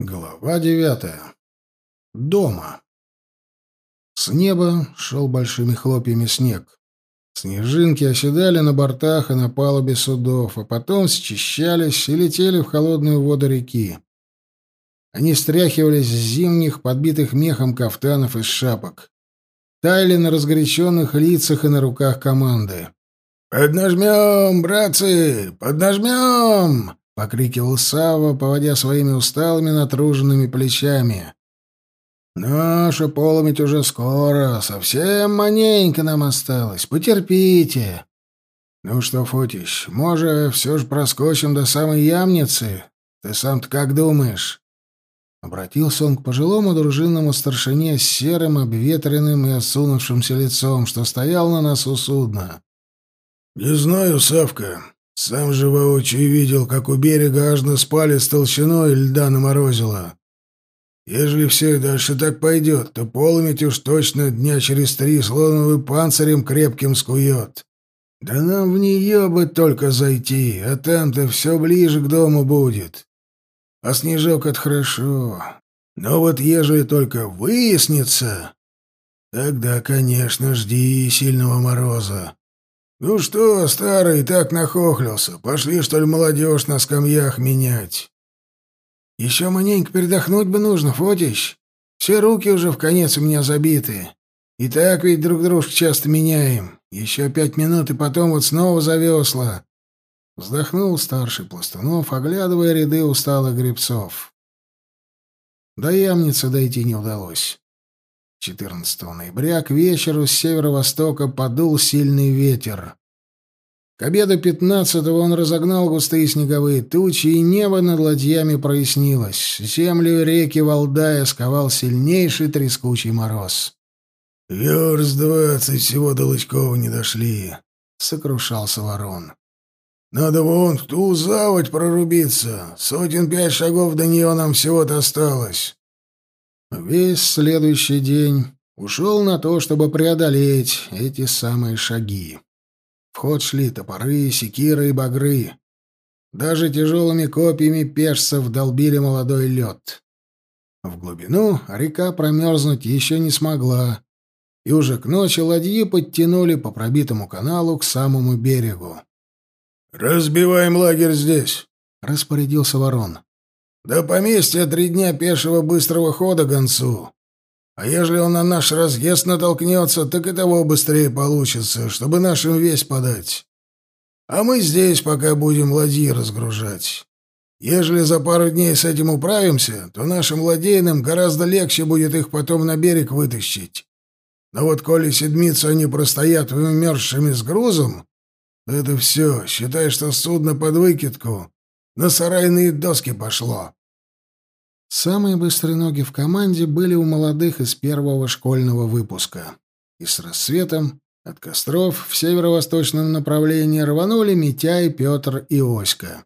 Глава девятая. Дома. С неба шел большими хлопьями снег. Снежинки оседали на бортах и на палубе судов, а потом счищались и летели в холодную воду реки. Они стряхивались с зимних, подбитых мехом кафтанов из шапок. Таяли на разгоряченных лицах и на руках команды. «Поднажмем, братцы! Поднажмем!» — покрикивал Сава, поводя своими усталыми натруженными плечами. «Наша поломить уже скоро, совсем маненько нам осталось, потерпите». «Ну что, Фотич, может, все же проскочим до самой ямницы? Ты сам-то как думаешь?» Обратился он к пожилому дружинному старшине с серым, обветренным и осунувшимся лицом, что стоял на носу судна. «Не знаю, Савка. Сам же воочию видел, как у берега аж на спалец толщиной льда наморозило. Ежели все дальше так пойдет, то полометь уж точно дня через три слоновый панцирем крепким скует. Да нам в нее бы только зайти, а там-то все ближе к дому будет. А снежок — это хорошо. Но вот ежели только выяснится, тогда, конечно, жди сильного мороза. «Ну что, старый, так нахохлился? Пошли, что ли, молодежь на скамьях менять?» «Еще маленько передохнуть бы нужно, Фотич. Все руки уже в конец у меня забиты. И так ведь друг дружку часто меняем. Еще пять минут, и потом вот снова за весла». Вздохнул старший Пластунов, оглядывая ряды усталых гребцов. До ямницы дойти не удалось. 14 ноября к вечеру с северо-востока подул сильный ветер. К обеду 15-го он разогнал густые снеговые тучи, и небо над ладьями прояснилось. Землю и реки Валдая сковал сильнейший трескучий мороз. «Верст двадцать всего до Лычкова не дошли», — сокрушался ворон. «Надо вон в ту заводь прорубиться. Сотен пять шагов до нее нам всего-то осталось». Весь следующий день ушел на то, чтобы преодолеть эти самые шаги. В ход шли топоры, секиры и багры. Даже тяжелыми копьями пешцев долбили молодой лед. В глубину река промерзнуть еще не смогла, и уже к ночи ладьи подтянули по пробитому каналу к самому берегу. «Разбиваем лагерь здесь», — распорядился ворон. До поместья три дня пешего быстрого хода гонцу. А ежели он на наш разъезд натолкнется, так и того быстрее получится, чтобы нашим весть подать. А мы здесь пока будем ладьи разгружать. Ежели за пару дней с этим управимся, то нашим ладейным гораздо легче будет их потом на берег вытащить. Но вот коли седмицу они простоят вымерзшими с грузом, это все, считай, что судно под выкидку на сарайные доски пошло. Самые быстрые ноги в команде были у молодых из первого школьного выпуска. И с рассветом от костров в северо-восточном направлении рванули Митяй, Петр и Оська.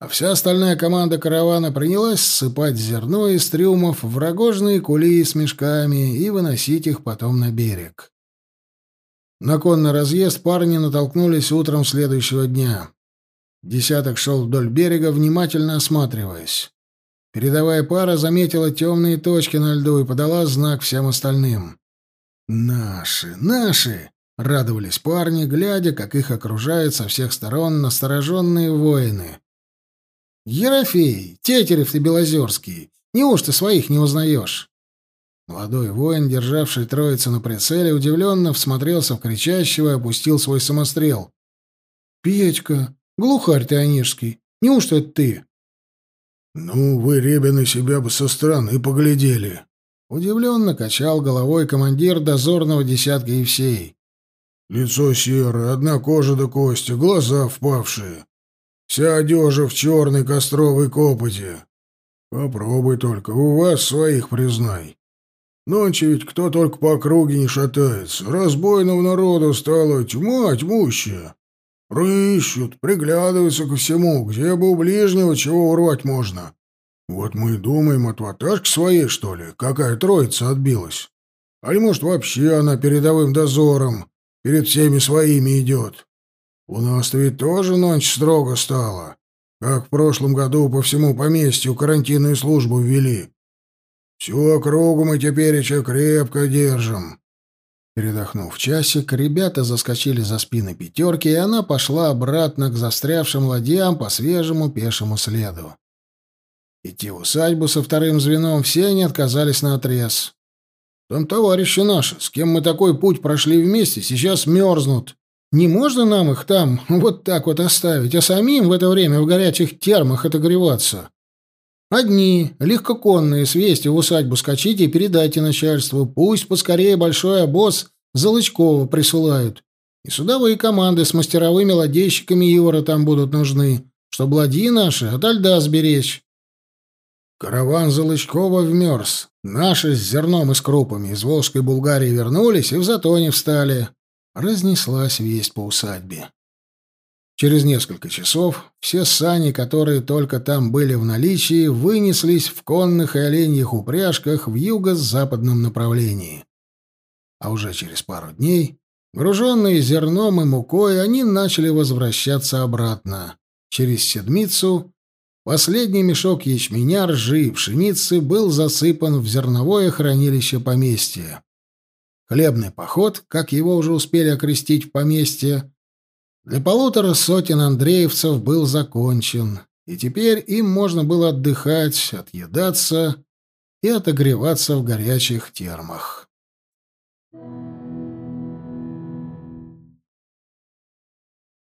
А вся остальная команда каравана принялась ссыпать зерно из трюмов в рогожные кули с мешками и выносить их потом на берег. На конный разъезд парни натолкнулись утром следующего дня. Десяток шел вдоль берега, внимательно осматриваясь. Передовая пара заметила темные точки на льду и подала знак всем остальным. «Наши! Наши!» — радовались парни, глядя, как их окружают со всех сторон настороженные воины. «Ерофей! Тетерев ты Белозерский! Неужто своих не узнаешь?» Молодой воин, державший троицу на прицеле, удивленно всмотрелся в кричащего и опустил свой самострел. «Петька, Глухарь ты, Онежский, неужто это ты? Ну, вы, ребята, себя бы со стороны поглядели. Удивленно качал головой командир дозорного десятка Евсей. Лицо серое, одна кожа до кости, глаза впавшие. Вся одежа в черной костровой копоти. Попробуй только, у вас своих признай. Ночью ведь кто только по округе не шатается. Разбойного народу стало тьма тьмущая. Рыщут, приглядываются ко всему, где бы у ближнего чего урвать можно. Вот мы и думаем от ваташки своей, что ли, какая троица отбилась. Али, может, вообще она передовым дозором перед всеми своими идет. У нас ведь тоже ночь строго стала. как в прошлом году по всему поместью карантинную службу ввели. Всю округу мы теперь еще крепко держим. Передохнув часик, ребята заскочили за спины пятерки, и она пошла обратно к застрявшим ладьям по свежему пешему следу. Идти в усадьбу со вторым звеном все они отказались на отрез. Там товарищи наши, с кем мы такой путь прошли вместе, сейчас мерзнут. Не можно нам их там вот так вот оставить, а самим в это время в горячих термах отогреваться. Одни, легкоконные, с вести в усадьбу скачите и передайте начальству. Пусть поскорее большой обоз Залычкова присылают. И судовые команды с мастеровыми ладейщиками Ивара там будут нужны, чтобы ладьи наши от льда сберечь. Караван Залычкова вмерз. Наши с зерном и с крупами из Волжской Булгарии вернулись и в Затоне встали. Разнеслась весть по усадьбе. Через несколько часов все сани, которые только там были в наличии, вынеслись в конных и оленьих упряжках в юго-западном направлении. А уже через пару дней, груженные зерном и мукой, они начали возвращаться обратно. Через седмицу последний мешок ячменя, ржи и пшеницы был засыпан в зерновое хранилище поместья. Хлебный поход, как его уже успели окрестить в поместье, для полутора сотен андреевцев был закончен, и теперь им можно было отдыхать, отъедаться и отогреваться в горячих термах. Thank you.